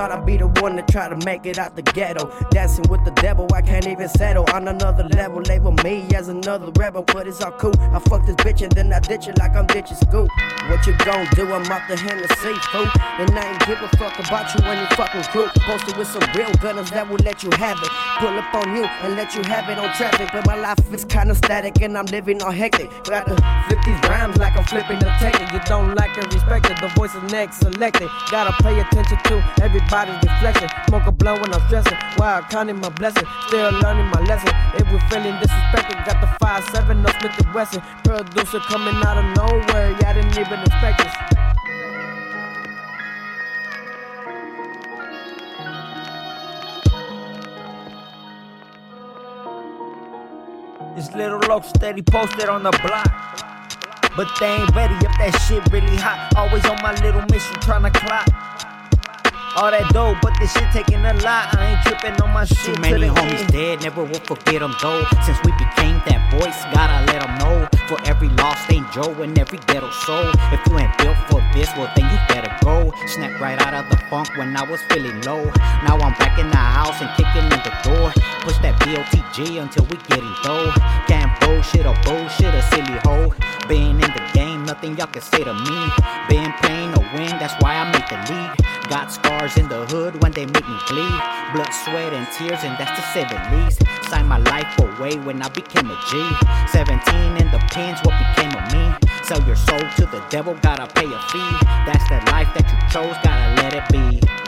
thought I'd be the one to try to make it out the ghetto. Dancing with the devil, I can't even settle. On another level, label me as another rebel, but it's all cool. I fuck this bitch and then I ditch it like I'm ditching school. What you gon' do? I'm off the Hennessy, fool. And I ain't give a fuck about you when you fucking crew. Posted with some real gunners that will let you have it. Pull up on you and let you have it on traffic. But my life is kinda static and I'm living all hectic. Gotta flip these rhymes like I'm flipping the technique. You don't like it, respect it. The voice is next selected. Gotta pay attention to everybody's reflection. Smoke a blunt when I'm stressing. While counting my blessing. Still learning my lesson. If we're feeling disrespected, got the 5-7 no Smith Wesson. Producer coming out of nowhere. I didn't even expect this. This little low steady posted on the block. But they ain't ready if that shit really hot. Always on my little mission tryna clock. All that dope, but this shit taking a lot. I ain't tripping on my shit. Too many to homies dead, never will forget them though. Since we became that voice, gotta let them know. For every lost angel and every ghetto soul. If you ain't built for this, well then you better go. Snap right out of the funk when I was feeling low. Now I'm back in the house and kicking in the door. Push that BOTG until we getting though. Can't bullshit or bullshit a silly hoe. Being in the game, nothing y'all can say to me. Been pain or win, that's why I make the lead. Got scars in the hood when they make me bleed. Blood, sweat, and tears, and that's to say the least. Signed my life away when I became a G. 17 in the pins, what became of me? Sell your soul to the devil, gotta pay a fee. That's the life that you chose, gotta let it be.